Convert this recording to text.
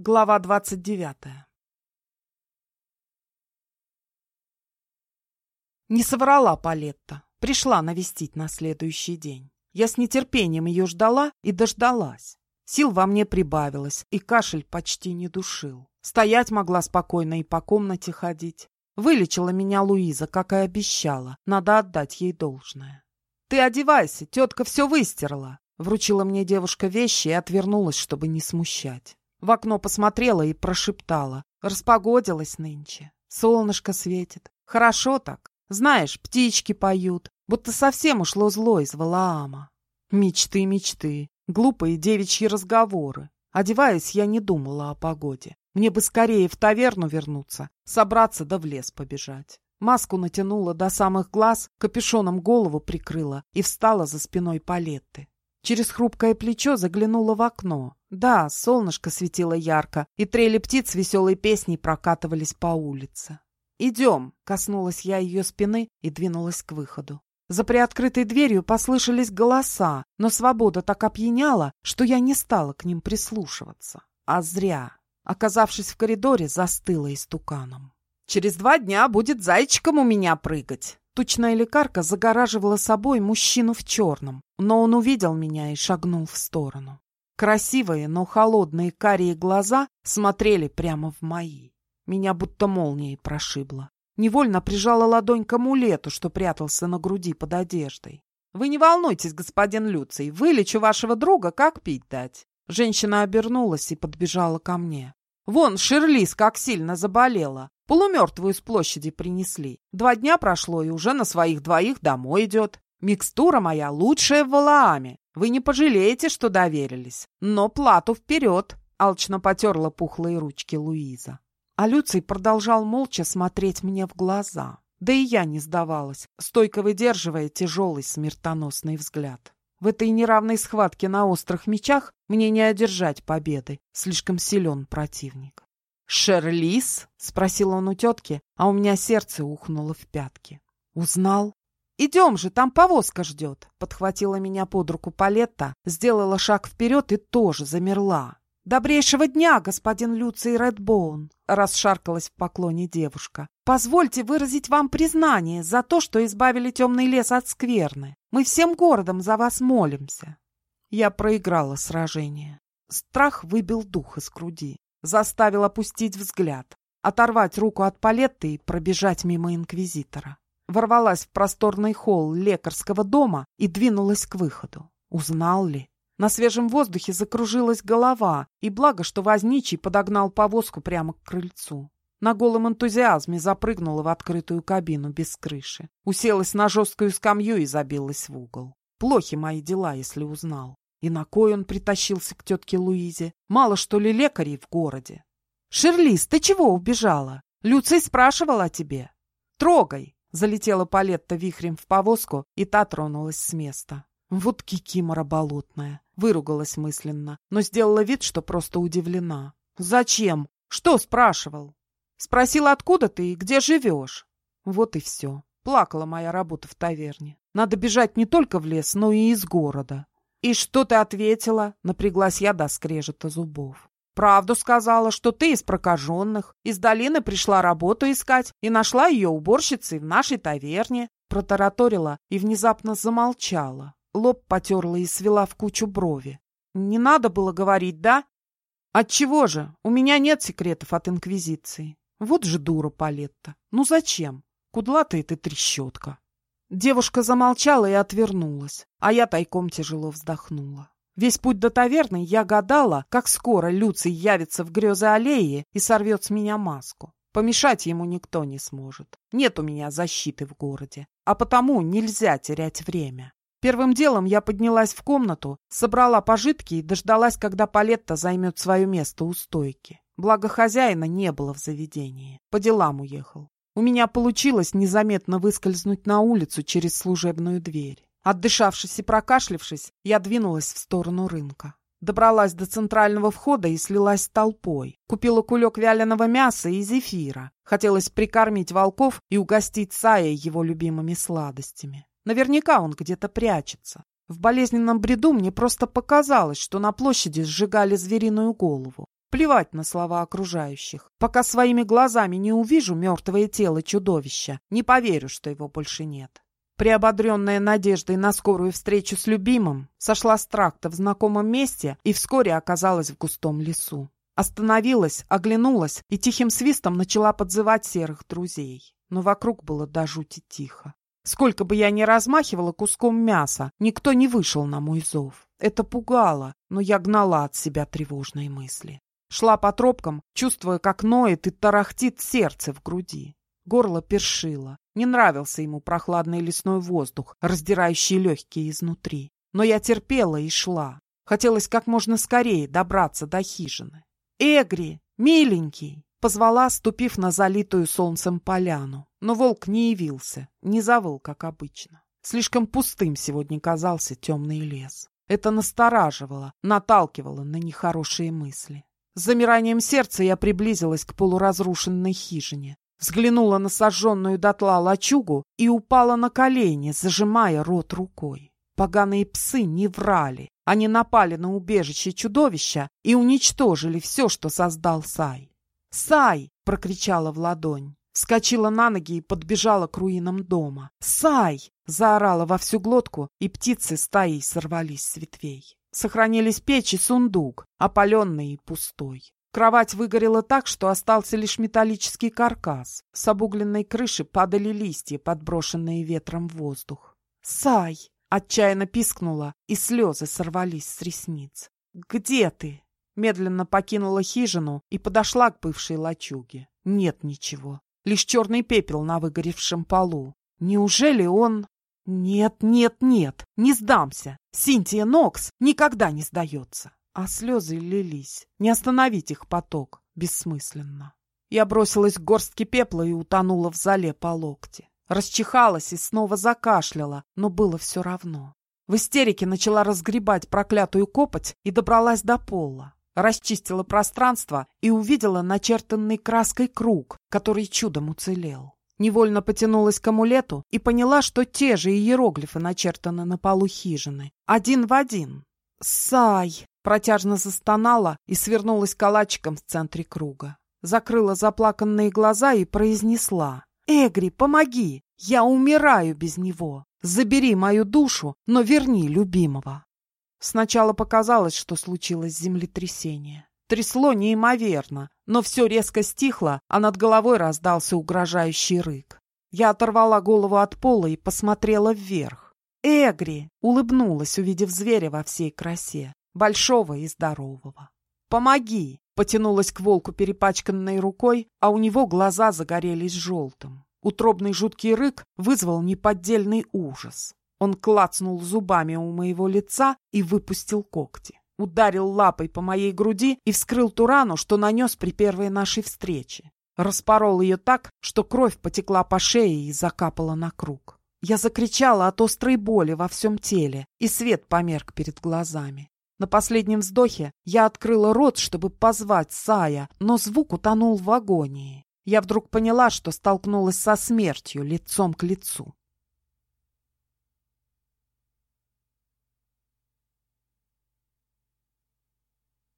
Глава двадцать девятая Не соврала Палетта. Пришла навестить на следующий день. Я с нетерпением ее ждала и дождалась. Сил во мне прибавилось, и кашель почти не душил. Стоять могла спокойно и по комнате ходить. Вылечила меня Луиза, как и обещала. Надо отдать ей должное. «Ты одевайся, тетка все выстирала!» Вручила мне девушка вещи и отвернулась, чтобы не смущать. В окно посмотрела и прошептала. Распогодилась нынче. Солнышко светит. Хорошо так. Знаешь, птички поют. Будто совсем ушло зло из Валаама. Мечты, мечты. Глупые девичьи разговоры. Одеваясь, я не думала о погоде. Мне бы скорее в таверну вернуться, собраться да в лес побежать. Маску натянула до самых глаз, капюшоном голову прикрыла и встала за спиной палетты. Через хрупкое плечо заглянула в окно. Да, солнышко светило ярко, и трели птиц веселой песней прокатывались по улице. «Идем!» — коснулась я ее спины и двинулась к выходу. За приоткрытой дверью послышались голоса, но свобода так опьяняла, что я не стала к ним прислушиваться. А зря. Оказавшись в коридоре, застыла истуканом. «Через два дня будет зайчиком у меня прыгать!» Тучная лекарка загораживала собой мужчину в черном, но он увидел меня и шагнул в сторону. Красивые, но холодные карие глаза смотрели прямо в мои. Меня будто молнией прошибло. Невольно прижала ладонь к амулету, что прятался на груди под одеждой. «Вы не волнуйтесь, господин Люций, вылечу вашего друга, как пить дать». Женщина обернулась и подбежала ко мне. «Вон, Шерлис как сильно заболела. Полумертвую с площади принесли. Два дня прошло, и уже на своих двоих домой идет. Микстура моя лучшая в Валааме. Вы не пожалеете, что доверились. Но плату вперед!» Алчно потерла пухлые ручки Луиза. А Люций продолжал молча смотреть мне в глаза. Да и я не сдавалась, стойко выдерживая тяжелый смертоносный взгляд. В этой неравной схватке на острых мечах мне не одержать победы. Слишком силен противник. «Шерлис?» — спросил он у тетки, а у меня сердце ухнуло в пятки. «Узнал?» «Идем же, там повозка ждет!» Подхватила меня под руку Палетта, сделала шаг вперед и тоже замерла. «Добрейшего дня, господин Люций Редбоун!» Расшаркалась в поклоне девушка. «Позвольте выразить вам признание за то, что избавили темный лес от скверны. Мы всем городом за вас молимся!» Я проиграла сражение. Страх выбил дух из груди заставил опустить взгляд, оторвать руку от палетты и пробежать мимо инквизитора. Ворвалась в просторный холл лекарского дома и двинулась к выходу. Узнал ли? На свежем воздухе закружилась голова, и благо, что возничий подогнал повозку прямо к крыльцу. На голом энтузиазме запрыгнула в открытую кабину без крыши. Уселась на жесткую скамью и забилась в угол. Плохи мои дела, если узнал. И на кой он притащился к тетке Луизе? Мало, что ли, лекарей в городе? «Шерлис, ты чего убежала? Люций спрашивал о тебе». «Трогай!» — залетела Палетта вихрем в повозку, и та тронулась с места. «Вот кикимора болотная!» — выругалась мысленно, но сделала вид, что просто удивлена. «Зачем? Что спрашивал?» «Спросил, откуда ты и где живешь?» Вот и все. Плакала моя работа в таверне. Надо бежать не только в лес, но и из города. «И что ты ответила?» — напряглась я до скрежета зубов. «Правду сказала, что ты из прокаженных, из долины пришла работу искать и нашла ее уборщицей в нашей таверне», — протараторила и внезапно замолчала. Лоб потерла и свела в кучу брови. «Не надо было говорить, да?» «Отчего же? У меня нет секретов от Инквизиции. Вот же дура Палетта. Ну зачем? Кудлатая ты трещотка». Девушка замолчала и отвернулась, а я тайком тяжело вздохнула. Весь путь до таверны я гадала, как скоро Люций явится в грезы аллеи и сорвет с меня маску. Помешать ему никто не сможет. Нет у меня защиты в городе, а потому нельзя терять время. Первым делом я поднялась в комнату, собрала пожитки и дождалась, когда Палетта займет свое место у стойки. Благо хозяина не было в заведении. По делам уехал. У меня получилось незаметно выскользнуть на улицу через служебную дверь. Отдышавшись и прокашлившись, я двинулась в сторону рынка. Добралась до центрального входа и слилась с толпой. Купила кулек вяленого мяса и зефира. Хотелось прикормить волков и угостить Сая его любимыми сладостями. Наверняка он где-то прячется. В болезненном бреду мне просто показалось, что на площади сжигали звериную голову. Плевать на слова окружающих. Пока своими глазами не увижу мертвое тело чудовища, не поверю, что его больше нет. Приободренная надеждой на скорую встречу с любимым, сошла с тракта в знакомом месте и вскоре оказалась в густом лесу. Остановилась, оглянулась и тихим свистом начала подзывать серых друзей. Но вокруг было до жути тихо. Сколько бы я ни размахивала куском мяса, никто не вышел на мой зов. Это пугало, но я гнала от себя тревожные мысли. Шла по тропкам, чувствуя, как ноет и тарахтит сердце в груди. Горло першило. Не нравился ему прохладный лесной воздух, раздирающий легкие изнутри. Но я терпела и шла. Хотелось как можно скорее добраться до хижины. «Эгри, миленький!» Позвала, ступив на залитую солнцем поляну. Но волк не явился, не завыл, как обычно. Слишком пустым сегодня казался темный лес. Это настораживало, наталкивало на нехорошие мысли. С замиранием сердца я приблизилась к полуразрушенной хижине. Взглянула на сожженную дотла лачугу и упала на колени, зажимая рот рукой. Поганые псы не врали. Они напали на убежище чудовища и уничтожили все, что создал Сай. «Сай!» — прокричала в ладонь. Скочила на ноги и подбежала к руинам дома. «Сай!» — заорала во всю глотку, и птицы стаей сорвались с ветвей. Сохранились печь и сундук, опаленный и пустой. Кровать выгорела так, что остался лишь металлический каркас. С обугленной крыши падали листья, подброшенные ветром в воздух. «Сай!» — отчаянно пискнула, и слезы сорвались с ресниц. «Где ты?» Медленно покинула хижину и подошла к бывшей лачуге. Нет ничего. Лишь черный пепел на выгоревшем полу. Неужели он... Нет, нет, нет, не сдамся. Синтия Нокс никогда не сдается. А слезы лились. Не остановить их поток. Бессмысленно. Я бросилась к горстке пепла и утонула в зале по локте. Расчихалась и снова закашляла, но было все равно. В истерике начала разгребать проклятую копоть и добралась до пола расчистила пространство и увидела начертанный краской круг, который чудом уцелел. Невольно потянулась к амулету и поняла, что те же иероглифы начертаны на полу хижины. Один в один. «Сай!» протяжно застонала и свернулась калачиком в центре круга. Закрыла заплаканные глаза и произнесла. «Эгри, помоги! Я умираю без него! Забери мою душу, но верни любимого!» Сначала показалось, что случилось землетрясение. Трясло неимоверно, но все резко стихло, а над головой раздался угрожающий рык. Я оторвала голову от пола и посмотрела вверх. «Эгри!» — улыбнулась, увидев зверя во всей красе, большого и здорового. «Помоги!» — потянулась к волку перепачканной рукой, а у него глаза загорелись желтым. Утробный жуткий рык вызвал неподдельный ужас. Он клацнул зубами у моего лица и выпустил когти. Ударил лапой по моей груди и вскрыл ту рану, что нанес при первой нашей встрече. Распорол ее так, что кровь потекла по шее и закапала на круг. Я закричала от острой боли во всем теле, и свет померк перед глазами. На последнем вздохе я открыла рот, чтобы позвать Сая, но звук утонул в агонии. Я вдруг поняла, что столкнулась со смертью лицом к лицу.